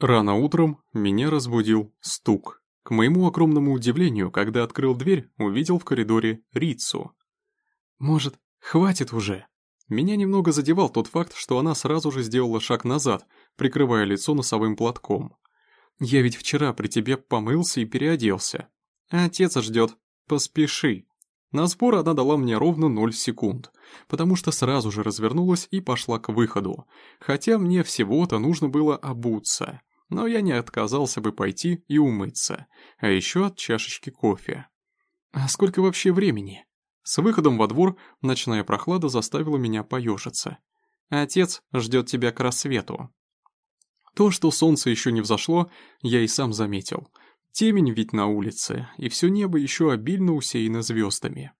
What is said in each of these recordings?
Рано утром меня разбудил стук. К моему огромному удивлению, когда открыл дверь, увидел в коридоре Рицу. «Может, хватит уже?» Меня немного задевал тот факт, что она сразу же сделала шаг назад, прикрывая лицо носовым платком. «Я ведь вчера при тебе помылся и переоделся. Отец ждет. Поспеши». На сбор она дала мне ровно 0 секунд, потому что сразу же развернулась и пошла к выходу, хотя мне всего-то нужно было обуться но я не отказался бы пойти и умыться, а еще от чашечки кофе. А сколько вообще времени? С выходом во двор ночная прохлада заставила меня поежиться. Отец ждет тебя к рассвету. То, что солнце еще не взошло, я и сам заметил. Темень ведь на улице, и все небо еще обильно усеяно звездами.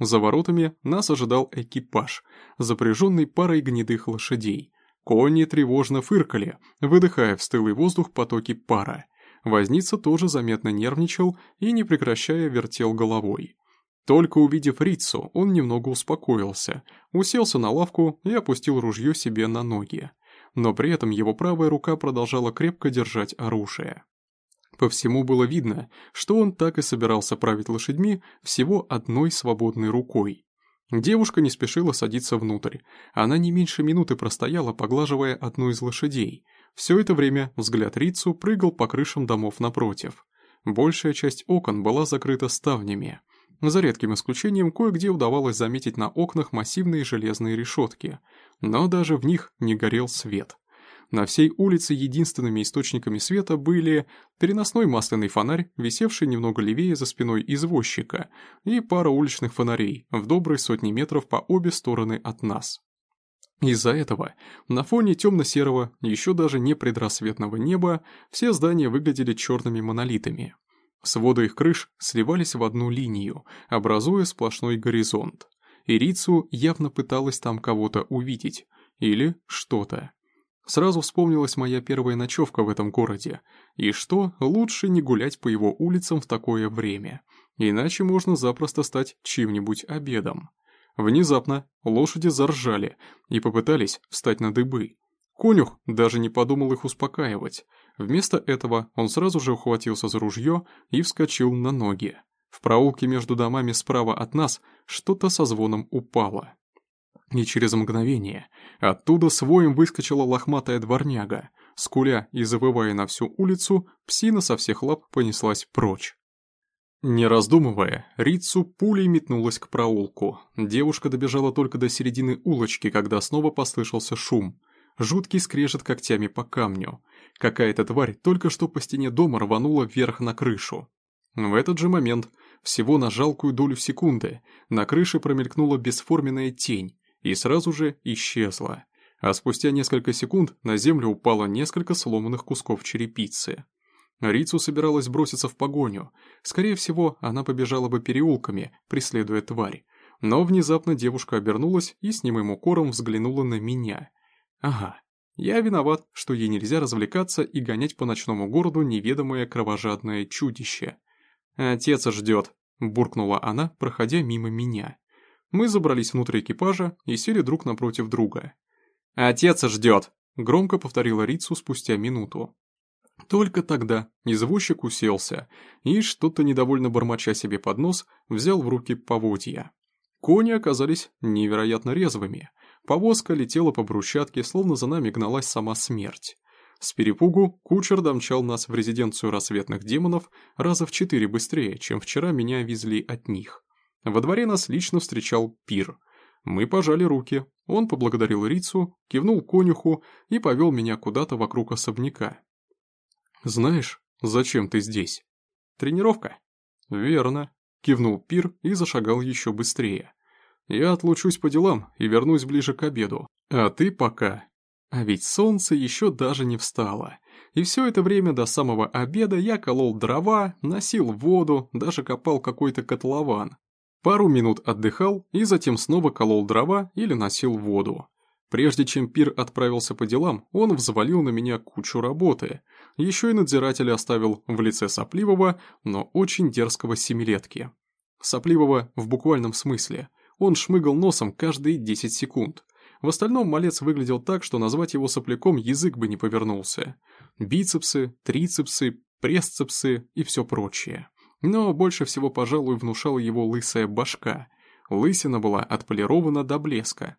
За воротами нас ожидал экипаж, запряженный парой гнедых лошадей, Кони тревожно фыркали, выдыхая в стылый воздух потоки пара. Возница тоже заметно нервничал и, не прекращая, вертел головой. Только увидев Рицу, он немного успокоился, уселся на лавку и опустил ружье себе на ноги. Но при этом его правая рука продолжала крепко держать оружие. По всему было видно, что он так и собирался править лошадьми всего одной свободной рукой. Девушка не спешила садиться внутрь. Она не меньше минуты простояла, поглаживая одну из лошадей. Все это время взгляд Рицу прыгал по крышам домов напротив. Большая часть окон была закрыта ставнями. За редким исключением кое-где удавалось заметить на окнах массивные железные решетки. Но даже в них не горел свет. На всей улице единственными источниками света были переносной масляный фонарь, висевший немного левее за спиной извозчика, и пара уличных фонарей в доброй сотни метров по обе стороны от нас. Из-за этого, на фоне темно-серого, еще даже не предрассветного неба, все здания выглядели черными монолитами. Своды их крыш сливались в одну линию, образуя сплошной горизонт. Ирицу явно пыталась там кого-то увидеть, или что-то. Сразу вспомнилась моя первая ночевка в этом городе. И что, лучше не гулять по его улицам в такое время. Иначе можно запросто стать чьим-нибудь обедом. Внезапно лошади заржали и попытались встать на дыбы. Конюх даже не подумал их успокаивать. Вместо этого он сразу же ухватился за ружье и вскочил на ноги. В проулке между домами справа от нас что-то со звоном упало. И через мгновение оттуда с воем выскочила лохматая дворняга. Скуля и завывая на всю улицу, псина со всех лап понеслась прочь. Не раздумывая, Рицу пулей метнулась к проулку. Девушка добежала только до середины улочки, когда снова послышался шум. Жуткий скрежет когтями по камню. Какая-то тварь только что по стене дома рванула вверх на крышу. В этот же момент, всего на жалкую долю секунды, на крыше промелькнула бесформенная тень, и сразу же исчезла. А спустя несколько секунд на землю упало несколько сломанных кусков черепицы. Рицу собиралась броситься в погоню. Скорее всего, она побежала бы переулками, преследуя тварь. Но внезапно девушка обернулась и с немым укором взглянула на меня. Ага, я виноват, что ей нельзя развлекаться и гонять по ночному городу неведомое кровожадное чудище. «Отец ждет», — буркнула она, проходя мимо меня. Мы забрались внутрь экипажа и сели друг напротив друга. «Отец ждет!» — громко повторила Рицу спустя минуту. Только тогда извозчик уселся и, что-то недовольно бормоча себе под нос, взял в руки поводья. Кони оказались невероятно резвыми. Повозка летела по брусчатке, словно за нами гналась сама смерть. С перепугу кучер домчал нас в резиденцию рассветных демонов раза в четыре быстрее, чем вчера меня везли от них. Во дворе нас лично встречал пир. Мы пожали руки, он поблагодарил Рицу, кивнул конюху и повел меня куда-то вокруг особняка. «Знаешь, зачем ты здесь?» «Тренировка?» «Верно», — кивнул пир и зашагал еще быстрее. «Я отлучусь по делам и вернусь ближе к обеду, а ты пока...» А ведь солнце еще даже не встало. И все это время до самого обеда я колол дрова, носил воду, даже копал какой-то котлован. Пару минут отдыхал и затем снова колол дрова или носил воду. Прежде чем Пир отправился по делам, он взвалил на меня кучу работы. Еще и надзирателя оставил в лице сопливого, но очень дерзкого семилетки. Сопливого в буквальном смысле. Он шмыгал носом каждые 10 секунд. В остальном малец выглядел так, что назвать его сопляком язык бы не повернулся. Бицепсы, трицепсы, пресцепсы и все прочее. Но больше всего, пожалуй, внушала его лысая башка. Лысина была отполирована до блеска.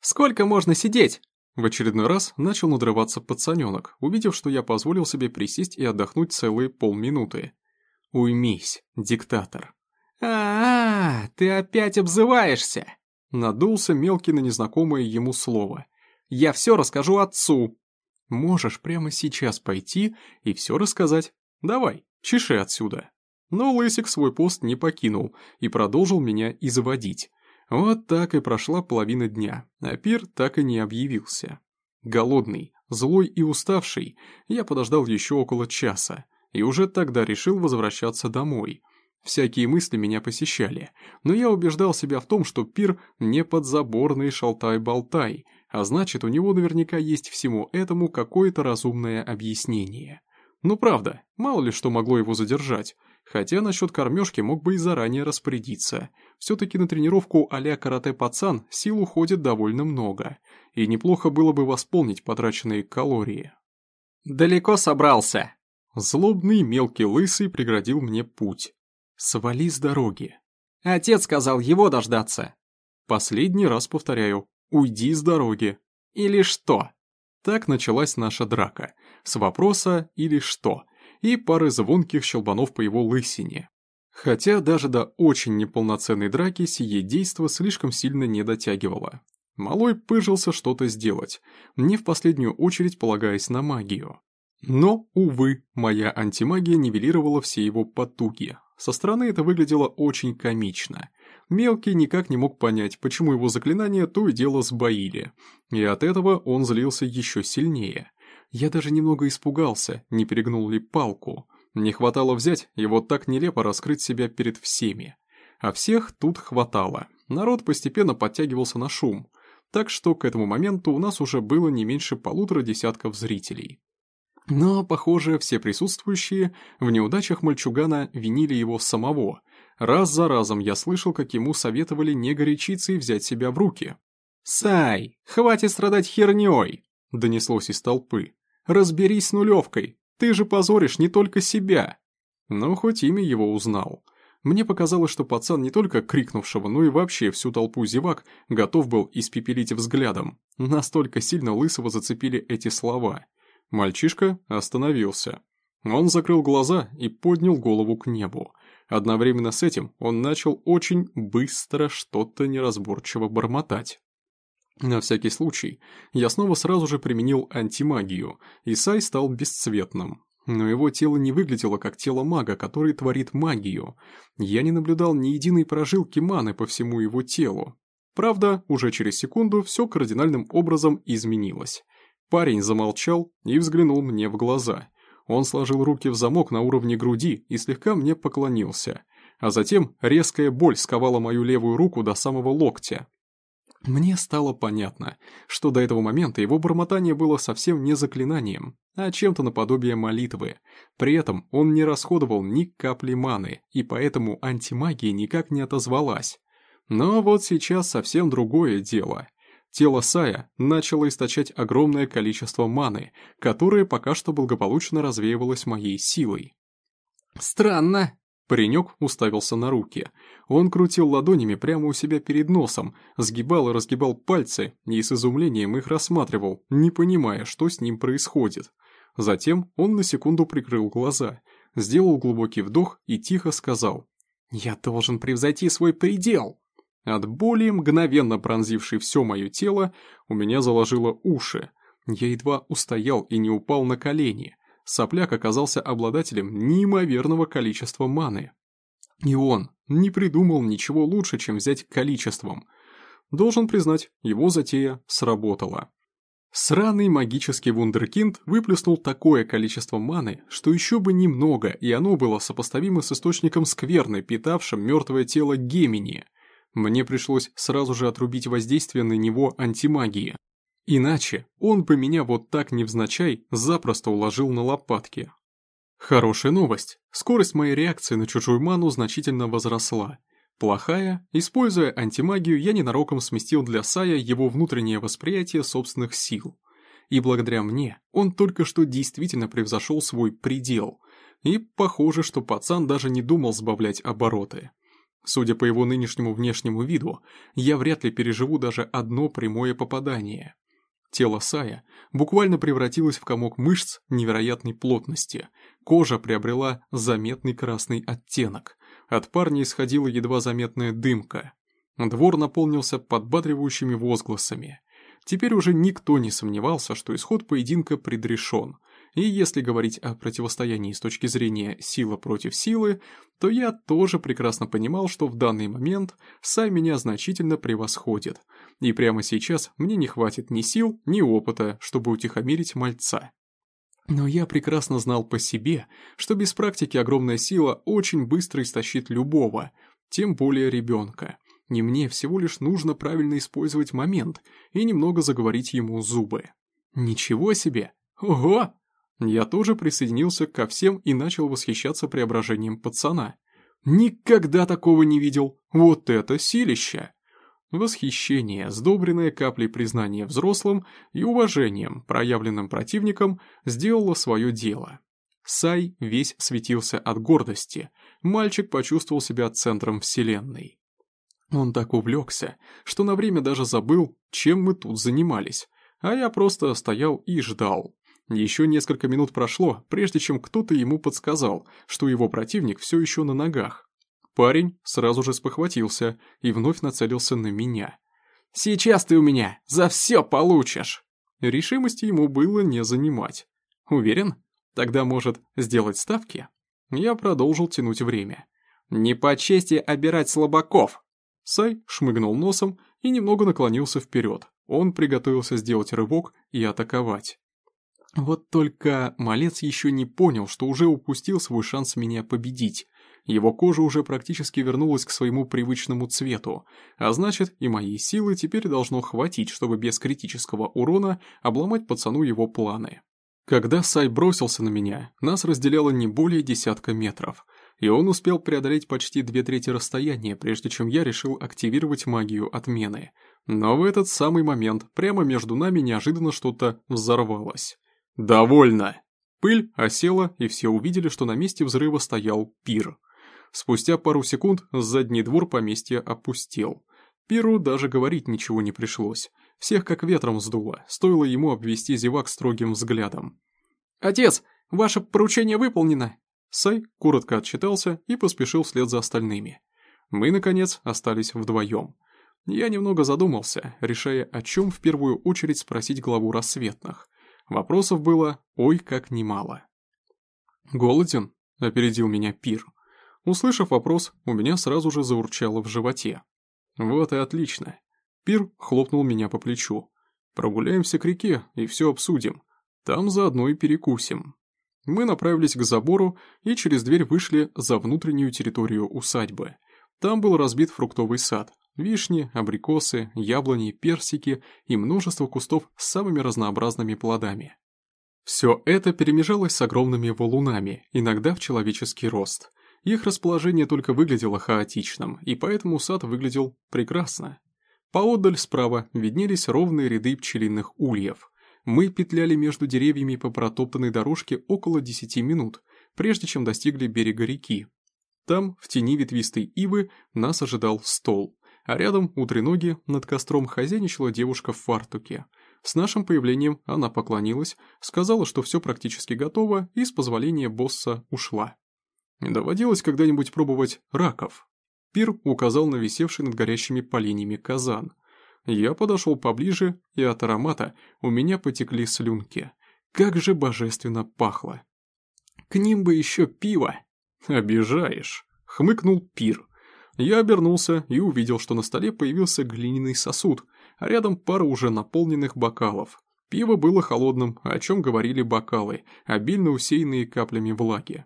«Сколько можно сидеть?» В очередной раз начал надрываться пацаненок, увидев, что я позволил себе присесть и отдохнуть целые полминуты. «Уймись, диктатор». А, -а, -а ты опять обзываешься!» Надулся мелкий на незнакомое ему слово. «Я все расскажу отцу!» «Можешь прямо сейчас пойти и все рассказать. Давай, чеши отсюда!» Но Лысик свой пост не покинул и продолжил меня изводить. Вот так и прошла половина дня, а пир так и не объявился. Голодный, злой и уставший, я подождал еще около часа, и уже тогда решил возвращаться домой. Всякие мысли меня посещали, но я убеждал себя в том, что пир не подзаборный шалтай-болтай, а значит, у него наверняка есть всему этому какое-то разумное объяснение. Ну правда, мало ли что могло его задержать, Хотя насчет кормежки мог бы и заранее распорядиться. Все-таки на тренировку а-ля карате-пацан сил уходит довольно много, и неплохо было бы восполнить потраченные калории. «Далеко собрался?» Злобный мелкий лысый преградил мне путь. «Свали с дороги». «Отец сказал его дождаться». «Последний раз повторяю, уйди с дороги». «Или что?» Так началась наша драка. С вопроса «или что?» И пары звонких щелбанов по его лысине. Хотя даже до очень неполноценной драки сие действо слишком сильно не дотягивало. Малой пыжился что-то сделать, не в последнюю очередь полагаясь на магию. Но, увы, моя антимагия нивелировала все его потуги. Со стороны это выглядело очень комично. Мелкий никак не мог понять, почему его заклинания то и дело сбоили, и от этого он злился еще сильнее. Я даже немного испугался, не перегнул ли палку. Не хватало взять и вот так нелепо раскрыть себя перед всеми. А всех тут хватало. Народ постепенно подтягивался на шум. Так что к этому моменту у нас уже было не меньше полутора десятков зрителей. Но, похоже, все присутствующие в неудачах мальчугана винили его самого. Раз за разом я слышал, как ему советовали не горячиться и взять себя в руки. «Сай, хватит страдать херней!» — донеслось из толпы. Разберись с нулевкой, ты же позоришь не только себя. Но хоть имя его узнал. Мне показалось, что пацан не только крикнувшего, но и вообще всю толпу зевак готов был испепелить взглядом. Настолько сильно Лысого зацепили эти слова. Мальчишка остановился. Он закрыл глаза и поднял голову к небу. Одновременно с этим он начал очень быстро что-то неразборчиво бормотать. На всякий случай, я снова сразу же применил антимагию, и Сай стал бесцветным. Но его тело не выглядело как тело мага, который творит магию. Я не наблюдал ни единой прожилки маны по всему его телу. Правда, уже через секунду все кардинальным образом изменилось. Парень замолчал и взглянул мне в глаза. Он сложил руки в замок на уровне груди и слегка мне поклонился. А затем резкая боль сковала мою левую руку до самого локтя. Мне стало понятно, что до этого момента его бормотание было совсем не заклинанием, а чем-то наподобие молитвы. При этом он не расходовал ни капли маны, и поэтому антимагия никак не отозвалась. Но вот сейчас совсем другое дело. Тело Сая начало источать огромное количество маны, которое пока что благополучно развеивалось моей силой. «Странно», Паренек уставился на руки. Он крутил ладонями прямо у себя перед носом, сгибал и разгибал пальцы и с изумлением их рассматривал, не понимая, что с ним происходит. Затем он на секунду прикрыл глаза, сделал глубокий вдох и тихо сказал «Я должен превзойти свой предел!» От боли, мгновенно пронзившей все мое тело, у меня заложило уши. Я едва устоял и не упал на колени. Сопляк оказался обладателем неимоверного количества маны. И он не придумал ничего лучше, чем взять количеством. Должен признать, его затея сработала. Сраный магический вундеркинд выплеснул такое количество маны, что еще бы немного, и оно было сопоставимо с источником скверны, питавшим мертвое тело Гемини. Мне пришлось сразу же отрубить воздействие на него антимагии. Иначе он бы меня вот так невзначай запросто уложил на лопатки. Хорошая новость. Скорость моей реакции на чужую ману значительно возросла. Плохая, используя антимагию, я ненароком сместил для Сая его внутреннее восприятие собственных сил. И благодаря мне он только что действительно превзошел свой предел. И похоже, что пацан даже не думал сбавлять обороты. Судя по его нынешнему внешнему виду, я вряд ли переживу даже одно прямое попадание. Тело Сая буквально превратилось в комок мышц невероятной плотности, кожа приобрела заметный красный оттенок, от парня исходила едва заметная дымка. Двор наполнился подбадривающими возгласами. Теперь уже никто не сомневался, что исход поединка предрешен, и если говорить о противостоянии с точки зрения сила против силы, то я тоже прекрасно понимал, что в данный момент Сай меня значительно превосходит, и прямо сейчас мне не хватит ни сил, ни опыта, чтобы утихомирить мальца. Но я прекрасно знал по себе, что без практики огромная сила очень быстро истощит любого, тем более ребенка. Не мне всего лишь нужно правильно использовать момент и немного заговорить ему зубы. Ничего себе! Ого! Я тоже присоединился ко всем и начал восхищаться преображением пацана. Никогда такого не видел! Вот это силища! Восхищение, сдобренное каплей признания взрослым и уважением, проявленным противником, сделало свое дело. Сай весь светился от гордости, мальчик почувствовал себя центром вселенной. Он так увлекся, что на время даже забыл, чем мы тут занимались, а я просто стоял и ждал. Еще несколько минут прошло, прежде чем кто-то ему подсказал, что его противник все еще на ногах. Парень сразу же спохватился и вновь нацелился на меня. «Сейчас ты у меня за все получишь!» Решимости ему было не занимать. «Уверен? Тогда, может, сделать ставки?» Я продолжил тянуть время. «Не по чести обирать слабаков!» Сай шмыгнул носом и немного наклонился вперед. Он приготовился сделать рывок и атаковать. Вот только малец еще не понял, что уже упустил свой шанс меня победить. Его кожа уже практически вернулась к своему привычному цвету, а значит и моей силы теперь должно хватить, чтобы без критического урона обломать пацану его планы. Когда Сай бросился на меня, нас разделяло не более десятка метров, и он успел преодолеть почти две трети расстояния, прежде чем я решил активировать магию отмены. Но в этот самый момент прямо между нами неожиданно что-то взорвалось. «Довольно!» Пыль осела, и все увидели, что на месте взрыва стоял пир. Спустя пару секунд задний двор поместья опустел. Пиру даже говорить ничего не пришлось. Всех как ветром сдуло, стоило ему обвести зевак строгим взглядом. «Отец, ваше поручение выполнено!» Сай коротко отчитался и поспешил вслед за остальными. Мы, наконец, остались вдвоем. Я немного задумался, решая, о чем в первую очередь спросить главу рассветных. Вопросов было ой как немало. «Голоден?» — опередил меня Пир. Услышав вопрос, у меня сразу же заурчало в животе. Вот и отлично. Пир хлопнул меня по плечу. Прогуляемся к реке и все обсудим. Там заодно и перекусим. Мы направились к забору и через дверь вышли за внутреннюю территорию усадьбы. Там был разбит фруктовый сад. Вишни, абрикосы, яблони, персики и множество кустов с самыми разнообразными плодами. Все это перемежалось с огромными валунами, иногда в человеческий рост. Их расположение только выглядело хаотичным, и поэтому сад выглядел прекрасно. Поодаль справа виднелись ровные ряды пчелиных ульев. Мы петляли между деревьями по протоптанной дорожке около 10 минут, прежде чем достигли берега реки. Там, в тени ветвистой ивы, нас ожидал стол, а рядом у треноги над костром хозяйничала девушка в фартуке. С нашим появлением она поклонилась, сказала, что все практически готово, и с позволения босса ушла. Доводилось когда-нибудь пробовать раков. Пир указал на висевший над горящими поленьями казан. Я подошел поближе, и от аромата у меня потекли слюнки. Как же божественно пахло. К ним бы еще пиво. Обижаешь, хмыкнул Пир. Я обернулся и увидел, что на столе появился глиняный сосуд, а рядом пара уже наполненных бокалов. Пиво было холодным, о чем говорили бокалы, обильно усеянные каплями влаги.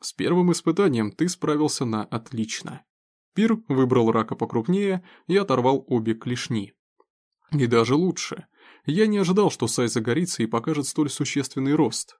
С первым испытанием ты справился на отлично. Пир выбрал рака покрупнее и оторвал обе клешни. И даже лучше. Я не ожидал, что Сай загорится и покажет столь существенный рост.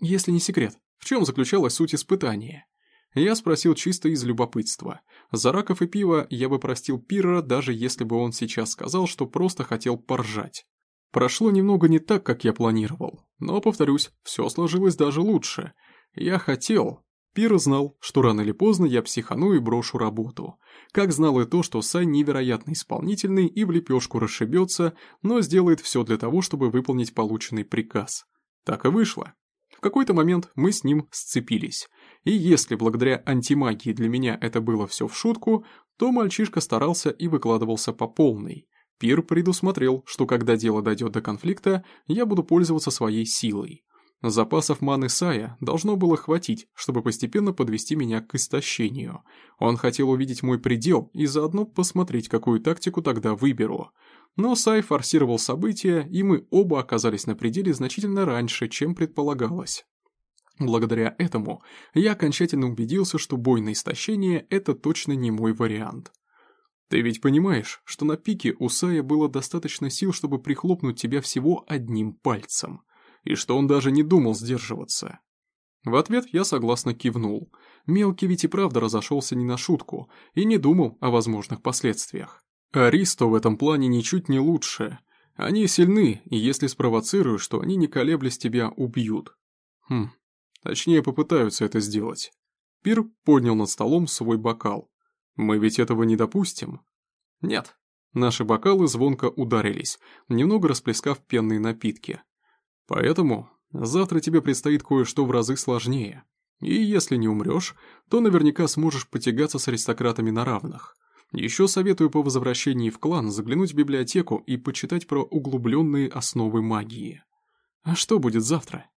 Если не секрет, в чем заключалась суть испытания? Я спросил чисто из любопытства. За раков и пиво я бы простил Пирра, даже если бы он сейчас сказал, что просто хотел поржать. Прошло немного не так, как я планировал, но, повторюсь, все сложилось даже лучше. Я хотел... Пир знал, что рано или поздно я психану и брошу работу. Как знал и то, что Сай невероятно исполнительный и в лепешку расшибется, но сделает все для того, чтобы выполнить полученный приказ. Так и вышло. В какой-то момент мы с ним сцепились. И если благодаря антимагии для меня это было все в шутку, то мальчишка старался и выкладывался по полной. Пир предусмотрел, что когда дело дойдет до конфликта, я буду пользоваться своей силой. Запасов маны Сая должно было хватить, чтобы постепенно подвести меня к истощению. Он хотел увидеть мой предел и заодно посмотреть, какую тактику тогда выберу. Но Сай форсировал события, и мы оба оказались на пределе значительно раньше, чем предполагалось. Благодаря этому я окончательно убедился, что бой на истощение – это точно не мой вариант. Ты ведь понимаешь, что на пике у Сая было достаточно сил, чтобы прихлопнуть тебя всего одним пальцем, и что он даже не думал сдерживаться. В ответ я согласно кивнул. Мелкий ведь и правда разошелся не на шутку и не думал о возможных последствиях. Аристо в этом плане ничуть не лучше. Они сильны, и если спровоцируешь, то они не колеблясь тебя убьют. Хм, точнее попытаются это сделать. Пир поднял над столом свой бокал. Мы ведь этого не допустим. Нет. Наши бокалы звонко ударились, немного расплескав пенные напитки. Поэтому завтра тебе предстоит кое-что в разы сложнее. И если не умрешь, то наверняка сможешь потягаться с аристократами на равных. Еще советую по возвращении в клан заглянуть в библиотеку и почитать про углубленные основы магии. А что будет завтра?